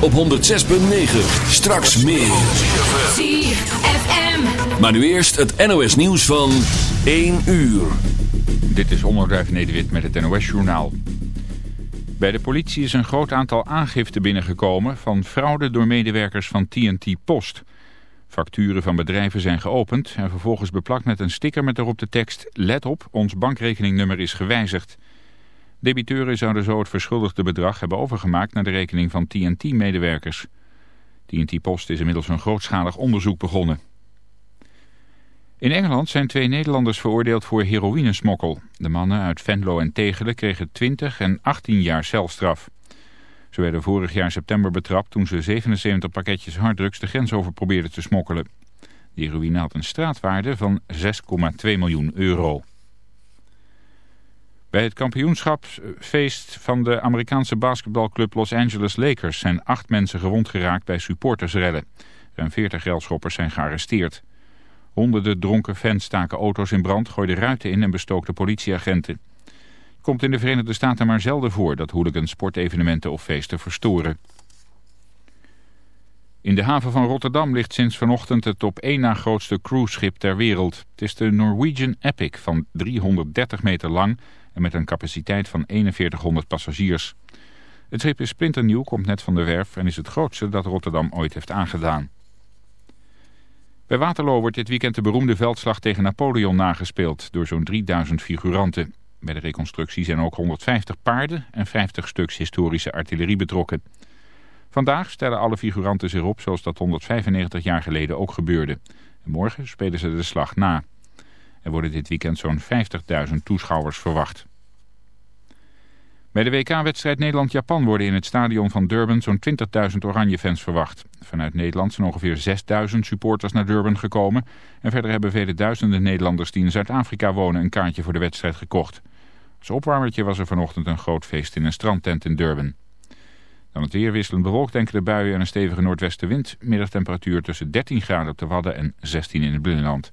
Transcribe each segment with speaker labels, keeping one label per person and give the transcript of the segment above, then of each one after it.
Speaker 1: op 106.9. Straks meer.
Speaker 2: ZFM.
Speaker 1: Maar nu eerst het NOS nieuws van 1 uur.
Speaker 3: Dit is Onderduif Nederwit met het NOS-journaal. Bij de politie is een groot aantal aangiften binnengekomen... van fraude door medewerkers van TNT Post. Facturen van bedrijven zijn geopend... en vervolgens beplakt met een sticker met erop de tekst... Let op, ons bankrekeningnummer is gewijzigd. Debiteuren zouden zo het verschuldigde bedrag hebben overgemaakt... naar de rekening van TNT-medewerkers. TNT Post is inmiddels een grootschalig onderzoek begonnen. In Engeland zijn twee Nederlanders veroordeeld voor heroïnesmokkel. De mannen uit Venlo en Tegelen kregen 20 en 18 jaar celstraf. Ze werden vorig jaar september betrapt toen ze 77 pakketjes harddrugs de grens over probeerden te smokkelen. De heroïne had een straatwaarde van 6,2 miljoen euro. Bij het kampioenschapsfeest van de Amerikaanse basketbalclub Los Angeles Lakers zijn acht mensen gewond geraakt bij supportersrellen. Ruim 40 relschoppers zijn gearresteerd. Honderden dronken fans staken auto's in brand, gooiden ruiten in en bestookten politieagenten. Het komt in de Verenigde Staten maar zelden voor dat hooligans sportevenementen of feesten verstoren. In de haven van Rotterdam ligt sinds vanochtend het op één na grootste cruiseschip ter wereld. Het is de Norwegian Epic van 330 meter lang en met een capaciteit van 4100 passagiers. Het schip is splinternieuw, komt net van de werf en is het grootste dat Rotterdam ooit heeft aangedaan. Bij Waterloo wordt dit weekend de beroemde veldslag tegen Napoleon nagespeeld door zo'n 3000 figuranten. Bij de reconstructie zijn ook 150 paarden en 50 stuks historische artillerie betrokken. Vandaag stellen alle figuranten zich op zoals dat 195 jaar geleden ook gebeurde. En morgen spelen ze de slag na. Er worden dit weekend zo'n 50.000 toeschouwers verwacht. Bij de WK-wedstrijd Nederland-Japan worden in het stadion van Durban zo'n 20.000 Oranje-fans verwacht. Vanuit Nederland zijn ongeveer 6.000 supporters naar Durban gekomen. En verder hebben vele duizenden Nederlanders die in Zuid-Afrika wonen een kaartje voor de wedstrijd gekocht. Als opwarmertje was er vanochtend een groot feest in een strandtent in Durban. Dan het weer wisselend bewolkt enkele buien en een stevige noordwestenwind. Middagtemperatuur tussen 13 graden op de Wadden en 16 in het binnenland.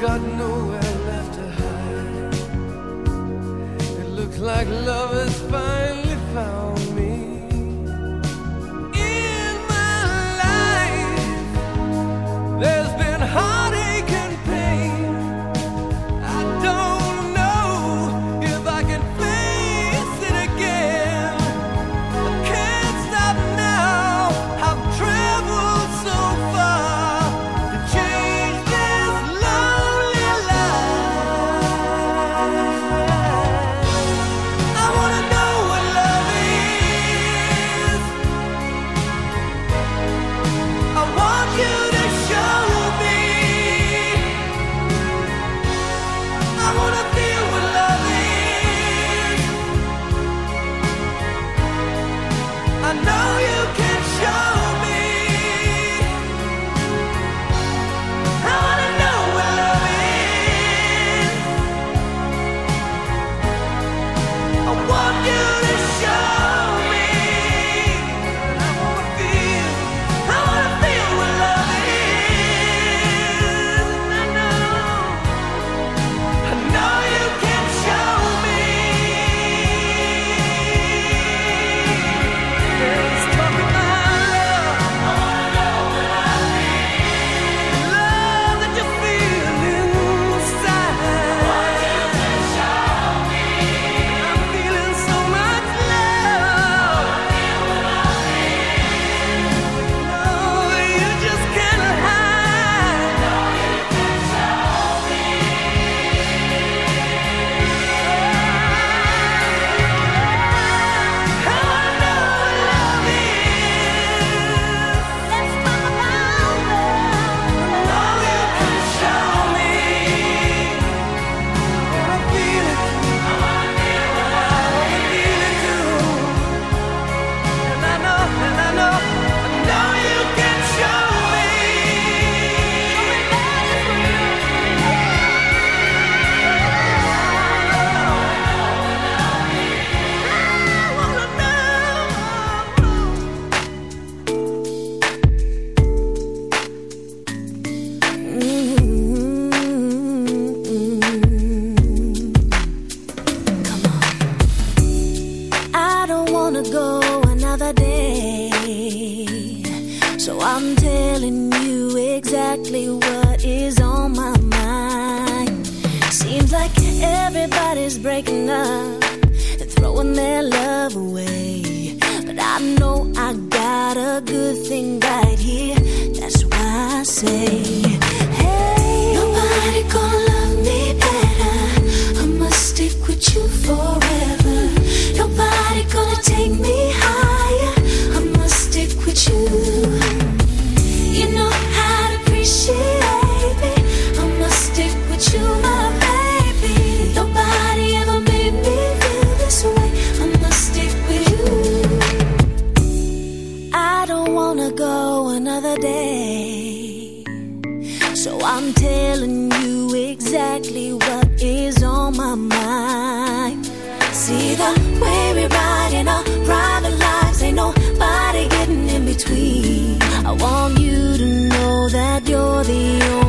Speaker 4: got nowhere left to hide. It looked like love.
Speaker 5: See the way we ride in our private lives, ain't nobody getting in between. I want you to know that you're the only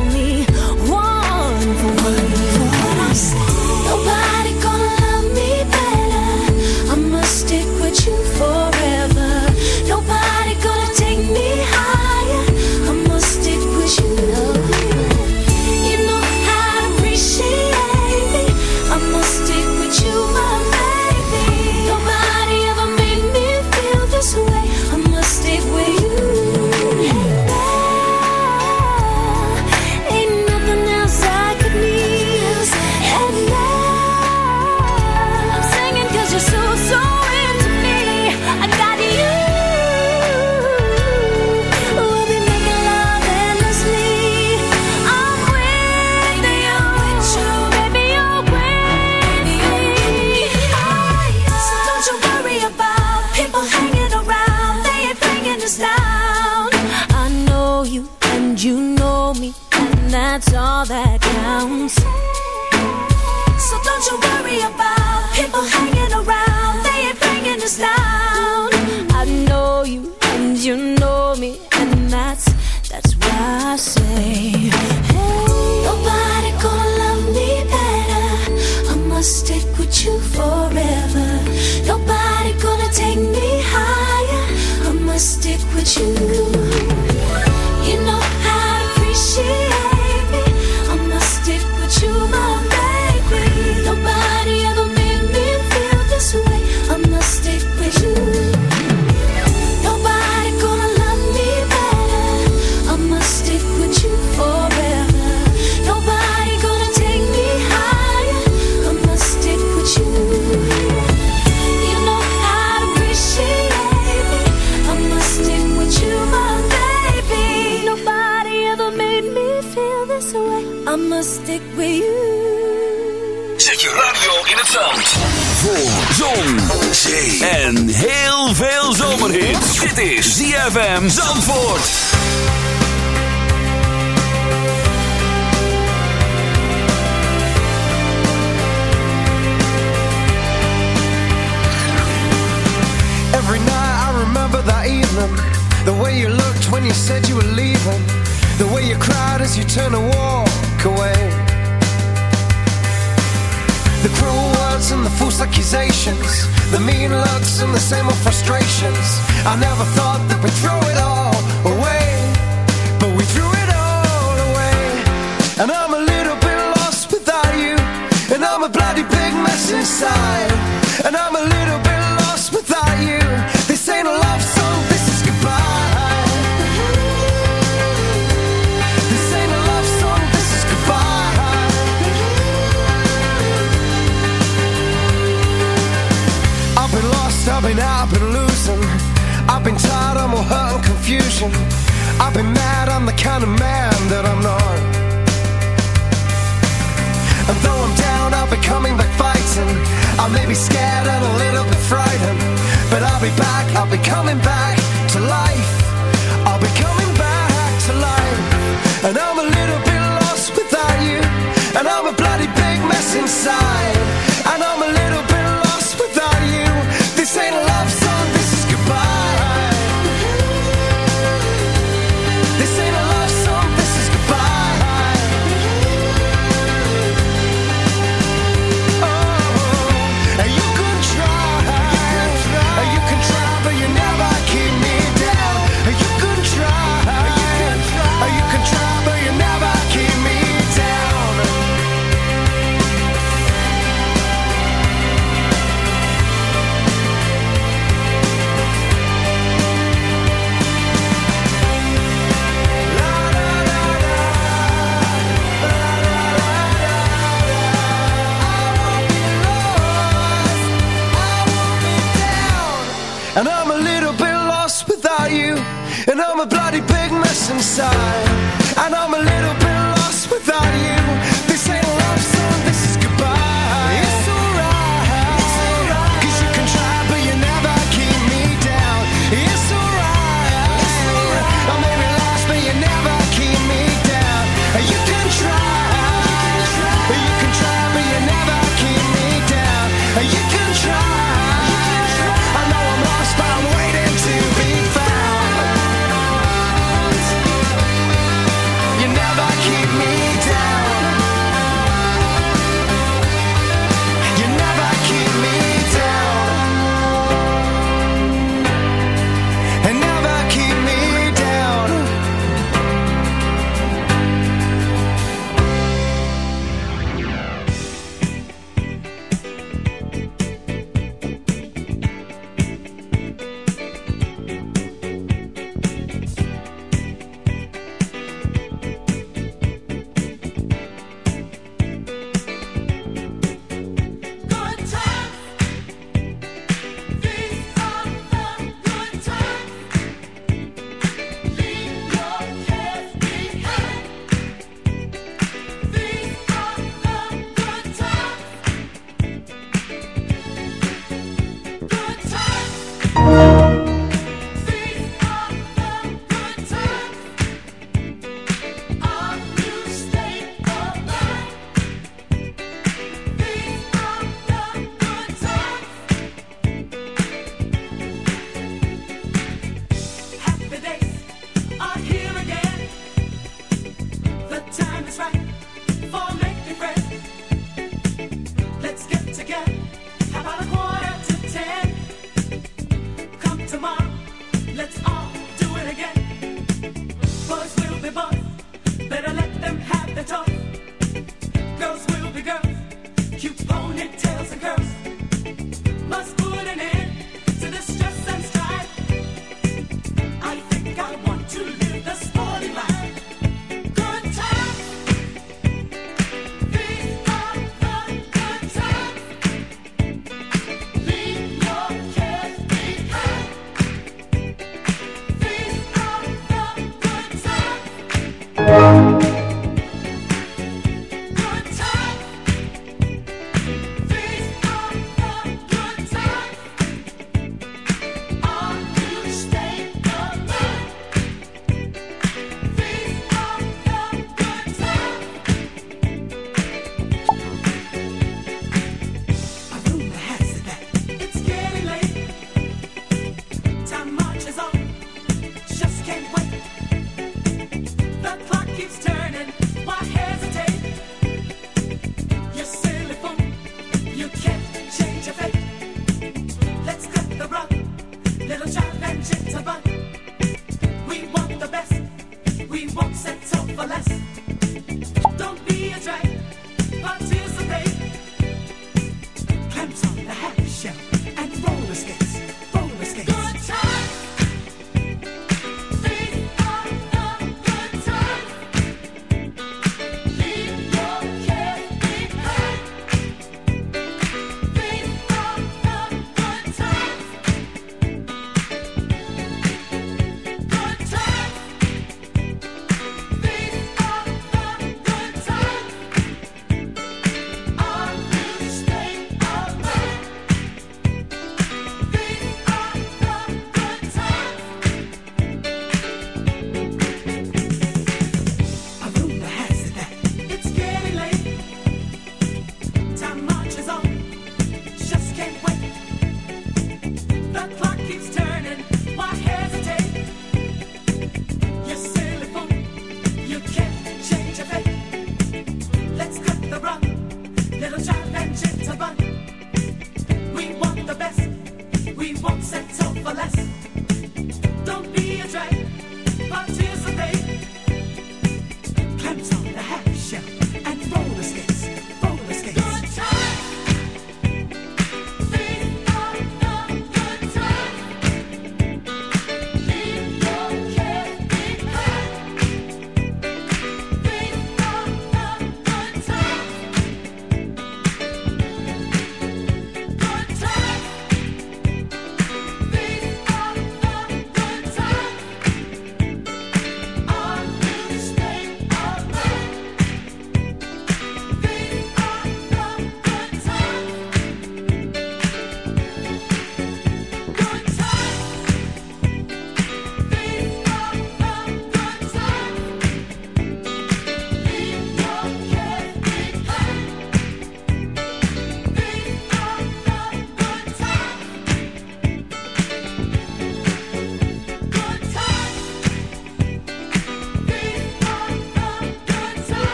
Speaker 6: side.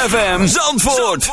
Speaker 6: ZFM Zandvoort.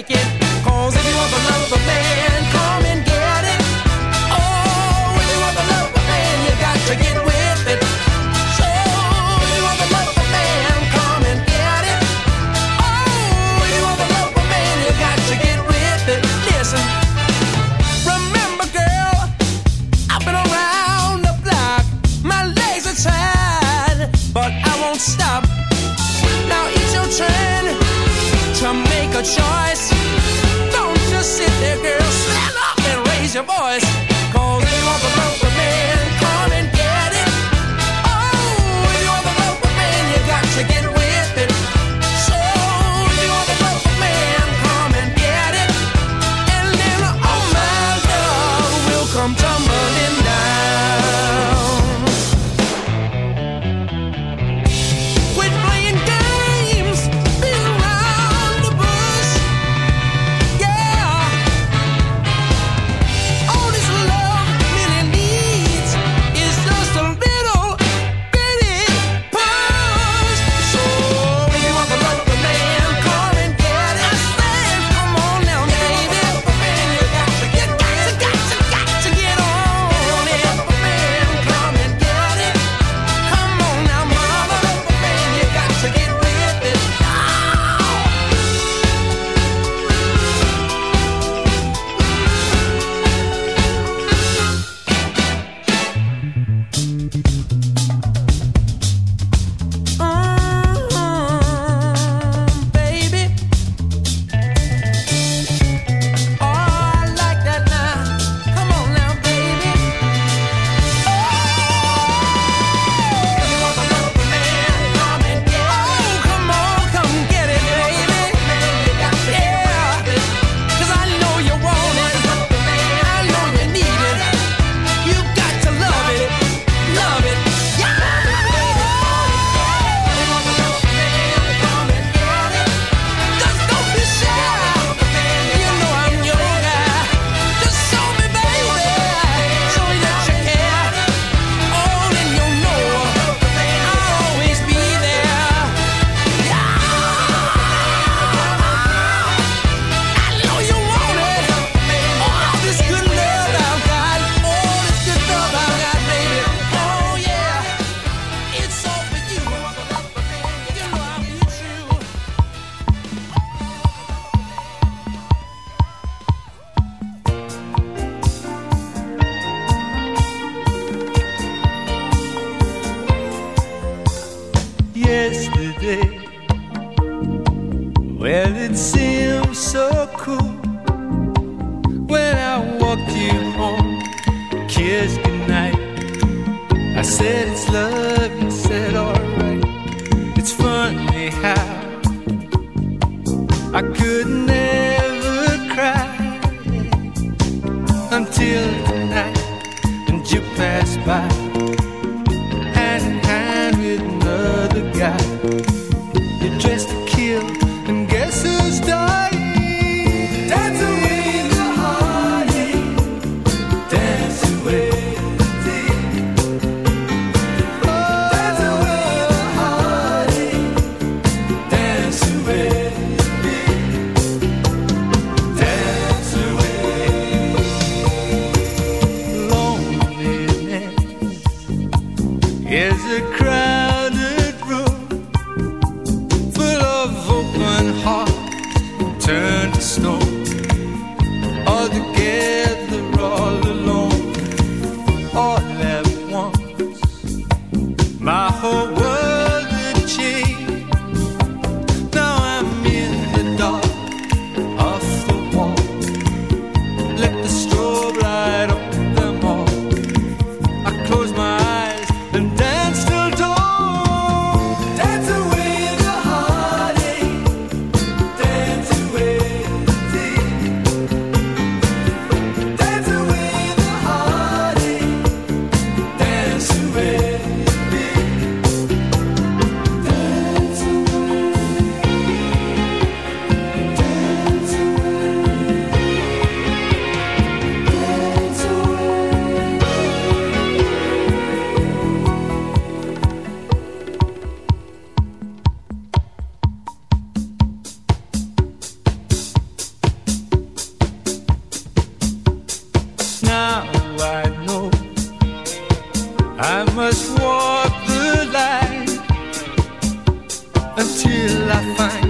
Speaker 7: shaking. pass. I
Speaker 8: must
Speaker 9: walk the line until I find.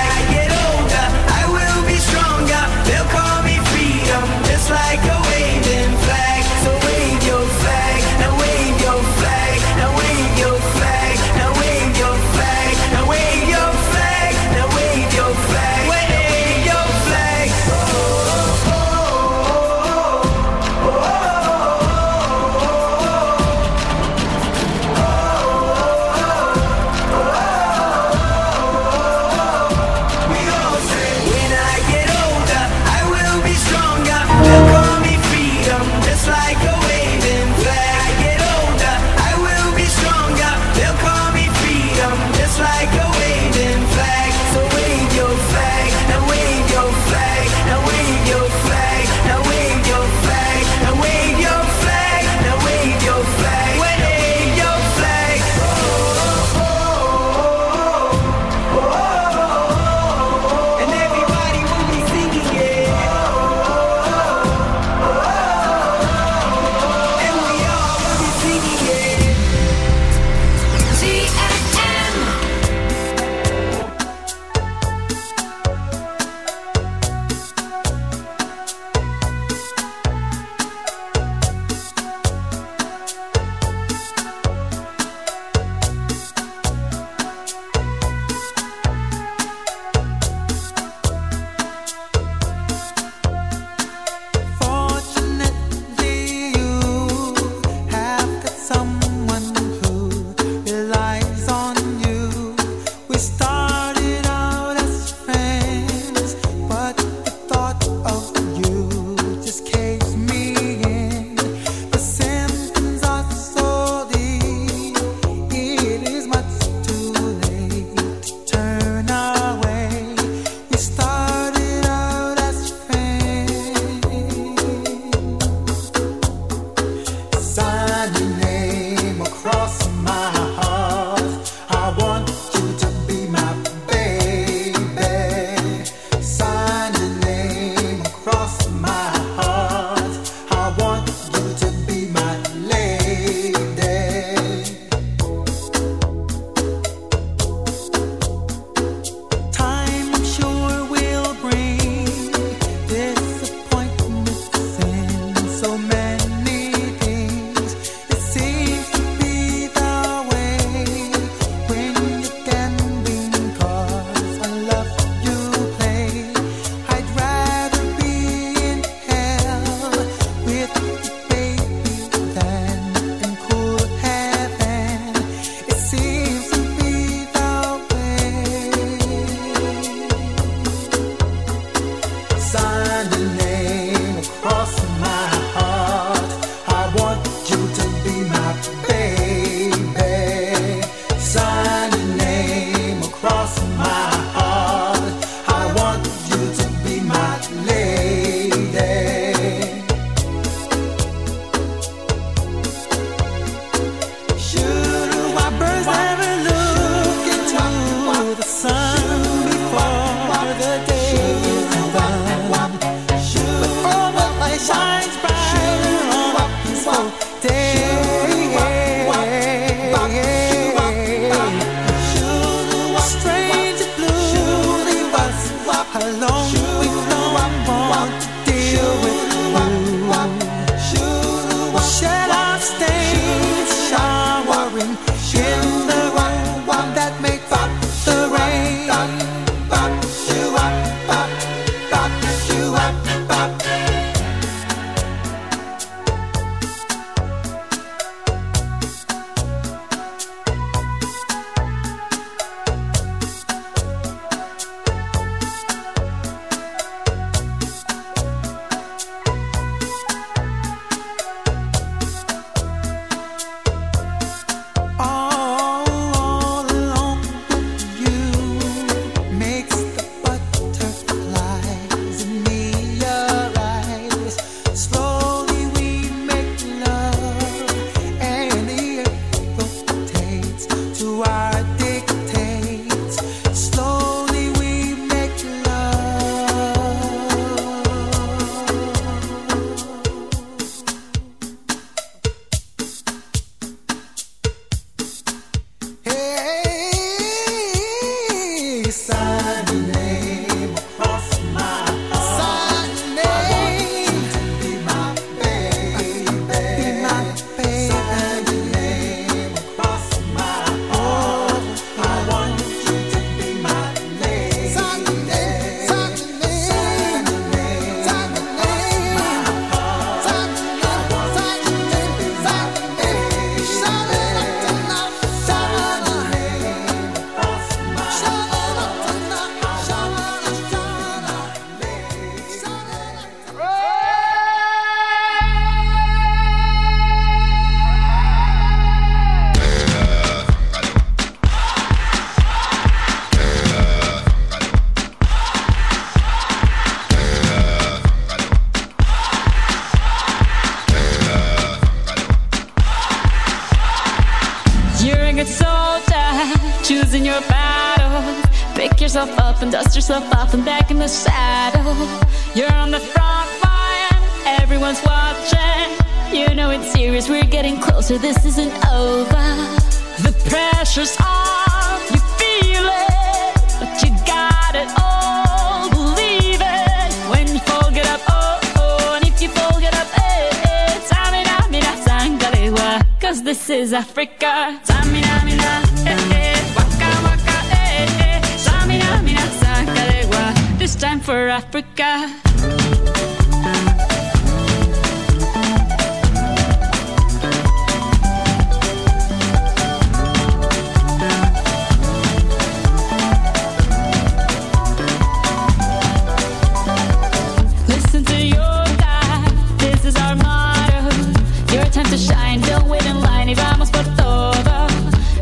Speaker 10: To shine, don't wait in line y vamos por todo.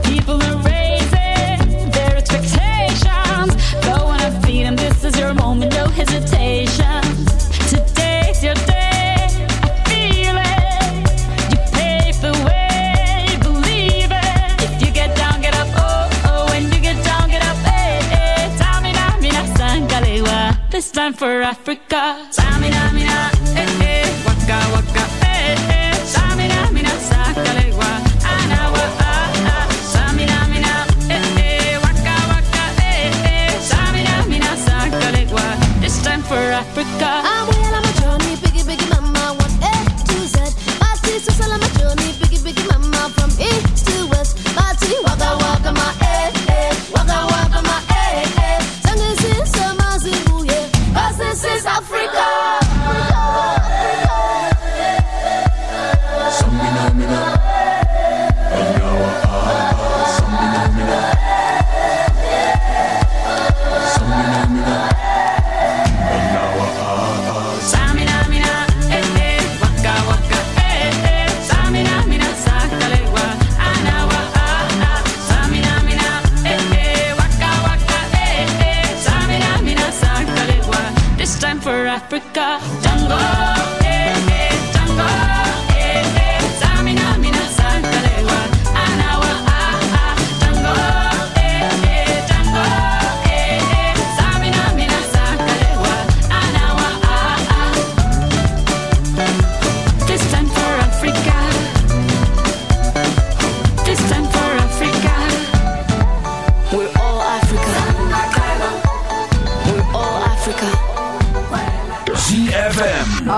Speaker 10: People are raising their expectations. Go and this is your moment, no hesitation. Today's your day, it. You pave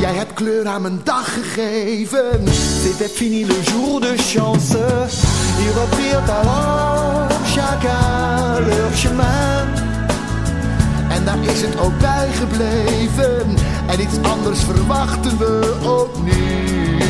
Speaker 11: Jij hebt kleur aan mijn dag gegeven. Dit heb fini le jour de chance. Hier reprirent alors chacun leur chemin. En daar is het ook bij gebleven. En iets anders verwachten we ook niet.